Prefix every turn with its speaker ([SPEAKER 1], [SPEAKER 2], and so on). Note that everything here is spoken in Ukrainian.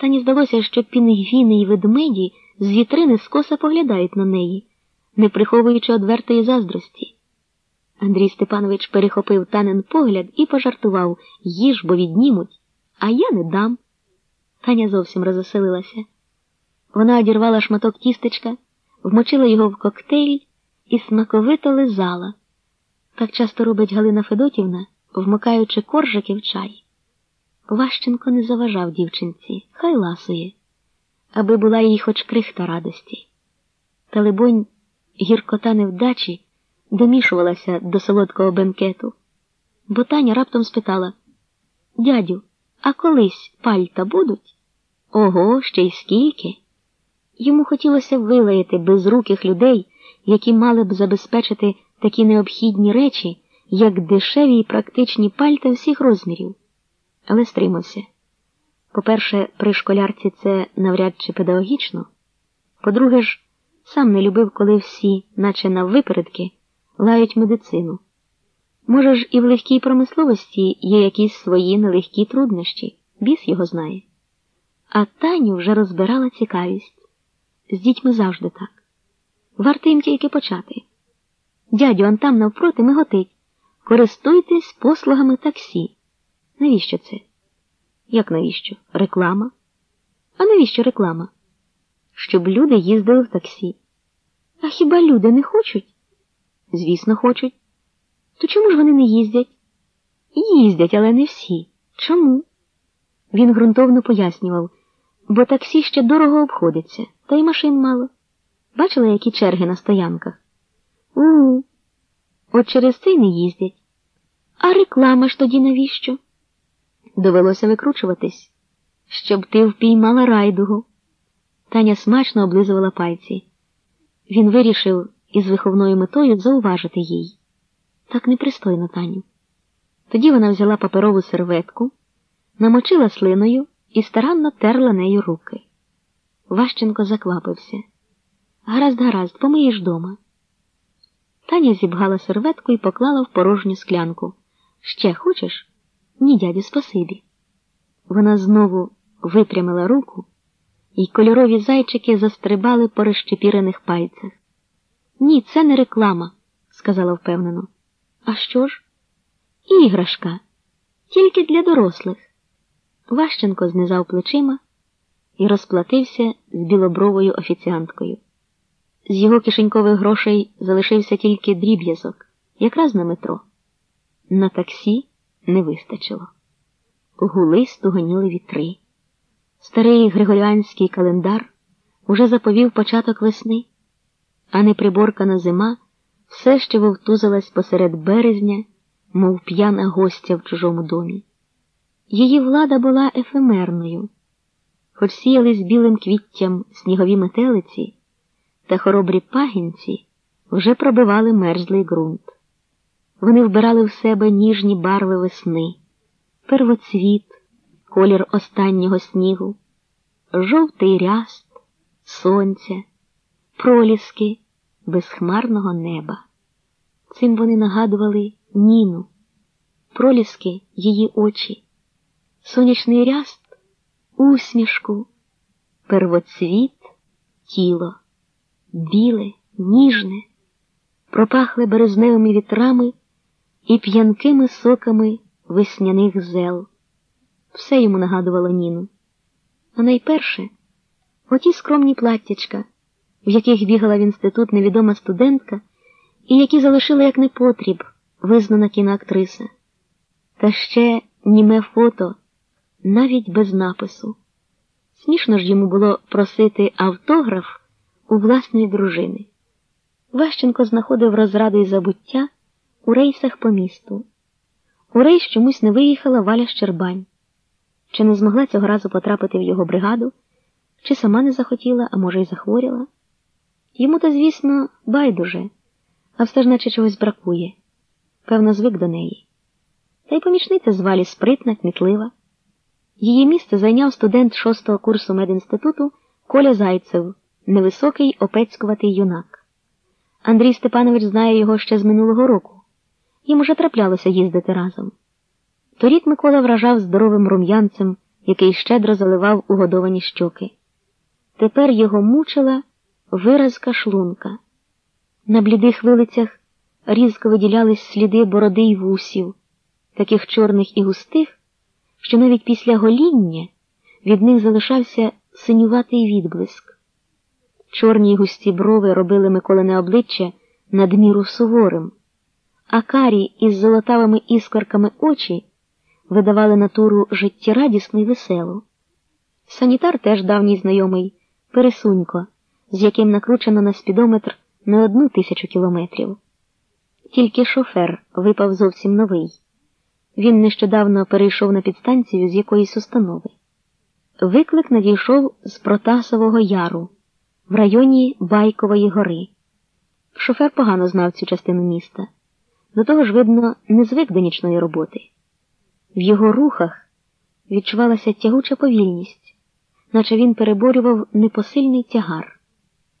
[SPEAKER 1] Тані здалося, що пінгвіни й ведмеді з вітрини скоса поглядають на неї, не приховуючи одвертої заздрості. Андрій Степанович перехопив танен погляд і пожартував їж, бо віднімуть, а я не дам. Таня зовсім розоселилася. Вона одірвала шматок тістечка, вмочила його в коктейль і смаковито лизала. Так часто робить Галина Федотівна, вмикаючи коржики в чай. Ващенко не заважав дівчинці, хай ласує, аби була їй хоч крихта радості. Та, либонь, гіркота невдачі домішувалася до солодкого бенкету, бо Таня раптом спитала Дядю, а колись пальта будуть? Ого, ще й скільки? Йому хотілося вилаяти безруких людей, які мали б забезпечити такі необхідні речі, як дешеві й практичні пальта всіх розмірів, але стримався. По-перше, при школярці це навряд чи педагогічно. По-друге ж, сам не любив, коли всі, наче на випередки, лають медицину. Може ж, і в легкій промисловості є якісь свої нелегкі труднощі, біс його знає. А Таню вже розбирала цікавість. З дітьми завжди так. Варто їм тільки почати. Дядю, он там навпроти миготить. Користуйтесь послугами таксі. Навіщо це? Як навіщо? Реклама? А навіщо реклама? Щоб люди їздили в таксі. А хіба люди не хочуть? Звісно, хочуть. То чому ж вони не їздять? Їздять, але не всі. Чому? Він ґрунтовно пояснював, бо таксі ще дорого обходиться, та й машин мало. Бачила, які черги на стоянках? У, от через це й не їздять. А реклама ж тоді навіщо? Довелося викручуватись, щоб ти впіймала райдугу. Таня смачно облизувала пальці. Він вирішив із виховною метою зауважити їй. Так непристойно, Таню. Тоді вона взяла паперову серветку, намочила слиною і старанно терла нею руки. Ващенко заквапився. Гаразд, гаразд, помиєш дома. Таня зібгала серветку і поклала в порожню склянку. Ще хочеш? Ні, дядю, спасибі. Вона знову випрямила руку, і кольорові зайчики застрибали по розчепірених пальцях. Ні, це не реклама, сказала впевнено. А що ж? Іграшка, тільки для дорослих. Ващенко знизав плечима і розплатився з білобровою офіціанткою. З його кишенькових грошей залишився тільки дріб'язок, якраз на метро. На таксі не вистачило. Гули стугоніли вітри. Старий григоріанський календар уже заповів початок весни, а неприборкана зима все ще вовтузилась посеред березня, мов п'яна гостя в чужому домі. Її влада була ефемерною, хоч сіялись білим квіттям снігові метелиці та хоробрі пагінці вже пробивали мерзлий ґрунт. Вони вбирали в себе ніжні барви весни, первоцвіт, колір останнього снігу, жовтий ряст, сонця, проліски безхмарного неба. Цим вони нагадували Ніну, проліски її очі, сонячний ряст, усмішку, первоцвіт, тіло, біле, ніжне, пропахле березневими вітрами і п'янкими соками весняних зел. Все йому нагадувало Ніну. А найперше оті скромні платтячка, в яких бігала в інститут невідома студентка, і які залишила як непотріб визнана кіноактриса. Та ще німе фото, навіть без напису. Смішно ж йому було просити автограф у власної дружини. Ващенко знаходив розраду і забуття у рейсах по місту. У рейс чомусь не виїхала Валя Щербань. Чи не змогла цього разу потрапити в його бригаду, чи сама не захотіла, а може, й захворіла. Йому то, звісно, байдуже, а все ж наче чогось бракує. Певно, звик до неї. Та й помічниця з Валі спритна, кмітлива. Її місце зайняв студент шостого курсу медінституту Коля Зайцев, невисокий опецькуватий юнак. Андрій Степанович знає його ще з минулого року. Їм уже траплялося їздити разом. Торік Микола вражав здоровим рум'янцем який щедро заливав угодовані щоки. Тепер його мучила виразка шлунка. На блідих вилицях різко виділялись сліди бороди й вусів, таких чорних і густих, що навіть після гоління від них залишався синюватий відблиск. Чорні й густі брови робили Миколине обличчя надміру суворим, а карі із золотавими іскорками очі видавали натуру життєрадісну й веселу. Санітар теж давній знайомий, пересунько, з яким накручено на спідометр не одну тисячу кілометрів. Тільки шофер випав зовсім новий. Він нещодавно перейшов на підстанцію з якоїсь установи. Виклик надійшов з Протасового яру в районі Байкової гори. Шофер погано знав цю частину міста. До того ж, видно, не звик до нічної роботи. В його рухах відчувалася тягуча повільність, наче він переборював непосильний тягар.